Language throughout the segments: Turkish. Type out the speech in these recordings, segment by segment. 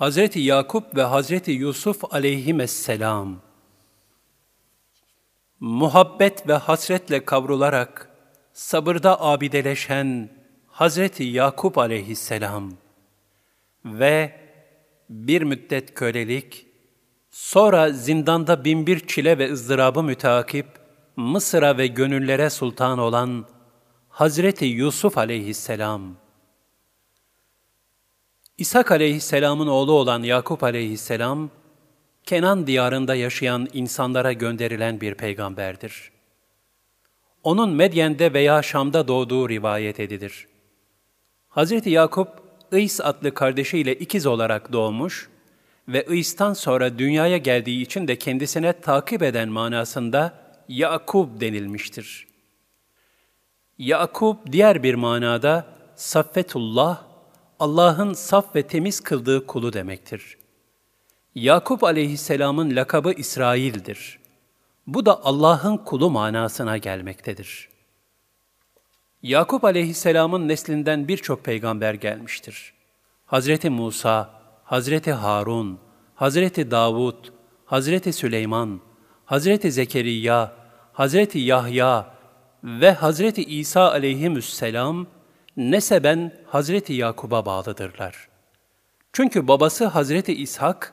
Hazreti Yakup ve Hazreti Yusuf aleyhisselam muhabbet ve hasretle kavrularak sabırda abideleşen Hazreti Yakup aleyhisselam ve bir müddet kölelik, sonra zindanda binbir çile ve ızdırabı müteakip Mısır'a ve gönüllere sultan olan Hazreti Yusuf aleyhisselam, İshak aleyhisselamın oğlu olan Yakup aleyhisselam, Kenan diyarında yaşayan insanlara gönderilen bir peygamberdir. Onun Medyen'de veya Şam'da doğduğu rivayet edilir. Hz. Yakup, İs adlı kardeşiyle ikiz olarak doğmuş ve İs'tan sonra dünyaya geldiği için de kendisine takip eden manasında Yakub denilmiştir. Yakub diğer bir manada Saffetullah, Allah'ın saf ve temiz kıldığı kulu demektir. Yakup aleyhisselamın lakabı İsrail'dir. Bu da Allah'ın kulu manasına gelmektedir. Yakup aleyhisselamın neslinden birçok peygamber gelmiştir. Hazreti Musa, Hazreti Harun, Hazreti Davud, Hazreti Süleyman, Hazreti Zekeriya, Hazreti Yahya ve Hazreti İsa aleyhisselam neseben Hazreti Yakub'a bağlıdırlar. Çünkü babası Hazreti İshak,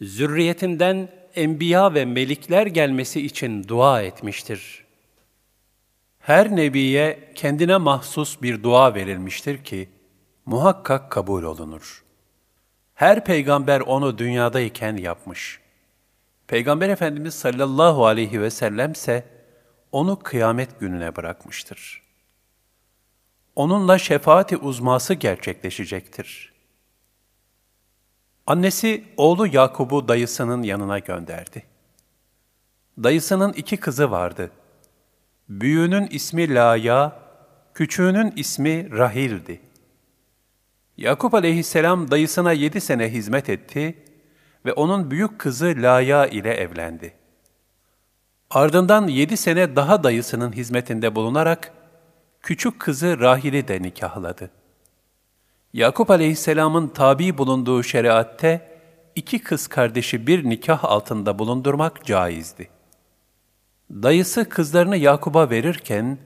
zürriyetinden enbiya ve melikler gelmesi için dua etmiştir. Her nebiye kendine mahsus bir dua verilmiştir ki, muhakkak kabul olunur. Her peygamber onu dünyadayken yapmış. Peygamber Efendimiz sallallahu aleyhi ve sellemse onu kıyamet gününe bırakmıştır. Onunla şefaati uzması gerçekleşecektir.'' Annesi oğlu Yakub'u dayısının yanına gönderdi. Dayısının iki kızı vardı. Büyüğünün ismi Laya, küçüğünün ismi Rahil'di. Yakup aleyhisselam dayısına yedi sene hizmet etti ve onun büyük kızı Laya ile evlendi. Ardından yedi sene daha dayısının hizmetinde bulunarak küçük kızı Rahil'i de nikahladı. Yakup aleyhisselamın tabi bulunduğu şeriatte iki kız kardeşi bir nikah altında bulundurmak caizdi. Dayısı kızlarını Yakup'a verirken,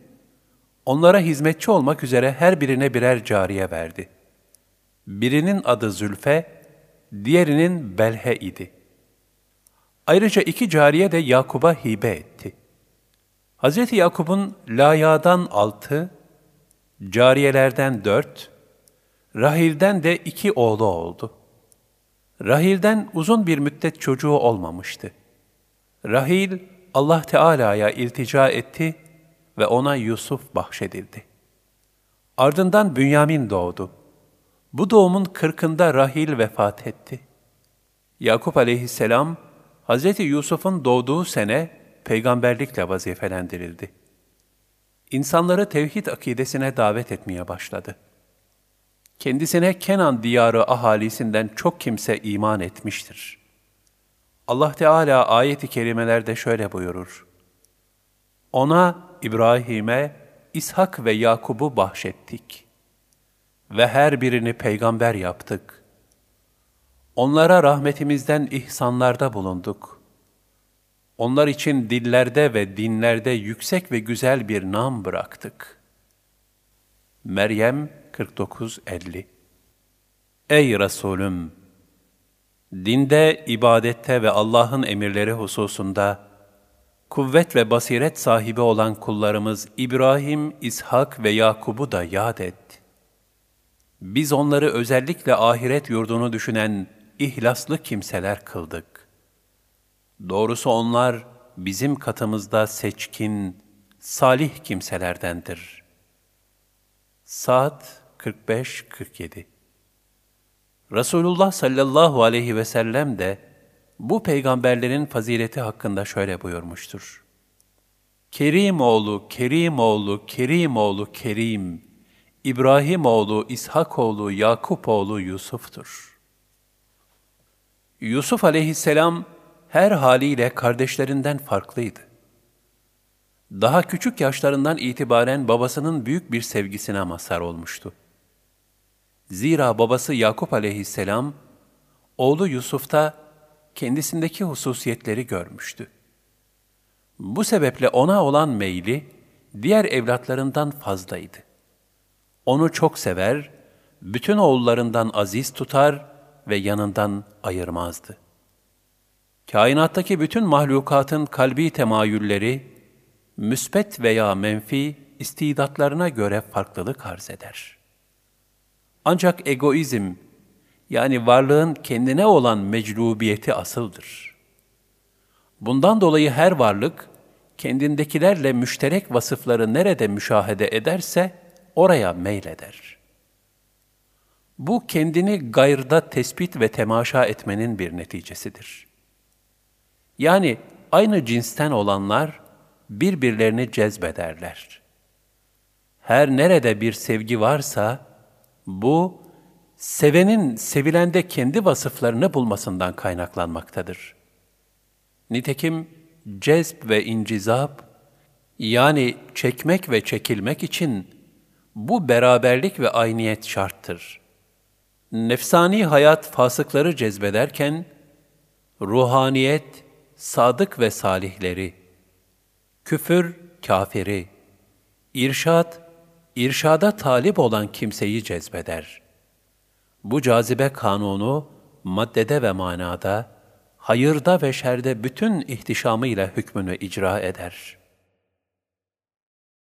onlara hizmetçi olmak üzere her birine birer cariye verdi. Birinin adı Zülfe, diğerinin Belhe idi. Ayrıca iki cariye de Yakup'a hibe etti. Hz. Yakup'un Laya'dan altı, cariyelerden dört, Rahil'den de iki oğlu oldu. Rahil'den uzun bir müddet çocuğu olmamıştı. Rahil, Allah Teala'ya iltica etti ve ona Yusuf bahşedildi. Ardından Bünyamin doğdu. Bu doğumun kırkında Rahil vefat etti. Yakup aleyhisselam, Hz. Yusuf'un doğduğu sene peygamberlikle vazifelendirildi. İnsanları tevhid akidesine davet etmeye başladı. Kendisine Kenan diyarı ahalisinden çok kimse iman etmiştir. Allah Teala ayeti kerimelerde şöyle buyurur. Ona, İbrahim'e, İshak ve Yakub'u bahşettik. Ve her birini peygamber yaptık. Onlara rahmetimizden ihsanlarda bulunduk. Onlar için dillerde ve dinlerde yüksek ve güzel bir nam bıraktık. Meryem 49-50 Ey Resulüm! Dinde, ibadette ve Allah'ın emirleri hususunda kuvvet ve basiret sahibi olan kullarımız İbrahim, İshak ve Yakub'u da yad et. Biz onları özellikle ahiret yurdunu düşünen ihlaslı kimseler kıldık. Doğrusu onlar bizim katımızda seçkin, salih kimselerdendir. Saat 45-47 Resulullah sallallahu aleyhi ve sellem de bu peygamberlerin fazileti hakkında şöyle buyurmuştur. Kerim oğlu, Kerim oğlu, Kerim oğlu Kerim, İbrahim oğlu, İshak oğlu, Yakup oğlu Yusuf'tur. Yusuf aleyhisselam her haliyle kardeşlerinden farklıydı. Daha küçük yaşlarından itibaren babasının büyük bir sevgisine mazhar olmuştu. Zira babası Yakup aleyhisselam, oğlu Yusuf'ta kendisindeki hususiyetleri görmüştü. Bu sebeple ona olan meyli diğer evlatlarından fazlaydı. Onu çok sever, bütün oğullarından aziz tutar ve yanından ayırmazdı. Kainattaki bütün mahlukatın kalbi temayülleri, müspet veya menfi istidatlarına göre farklılık arz eder. Ancak egoizm, yani varlığın kendine olan meclubiyeti asıldır. Bundan dolayı her varlık, kendindekilerle müşterek vasıfları nerede müşahede ederse, oraya meyleder. Bu kendini gayrda tespit ve temaşa etmenin bir neticesidir. Yani aynı cinsten olanlar birbirlerini cezbederler. Her nerede bir sevgi varsa, bu, sevenin sevilende kendi vasıflarını bulmasından kaynaklanmaktadır. Nitekim cezb ve incizap, yani çekmek ve çekilmek için bu beraberlik ve ayniyet şarttır. Nefsani hayat fasıkları cezbederken, ruhaniyet, sadık ve salihleri, küfür, kafiri, irşat, irşada talip olan kimseyi cezbeder. Bu cazibe kanunu, maddede ve manada, hayırda ve şerde bütün ihtişamıyla hükmünü icra eder.''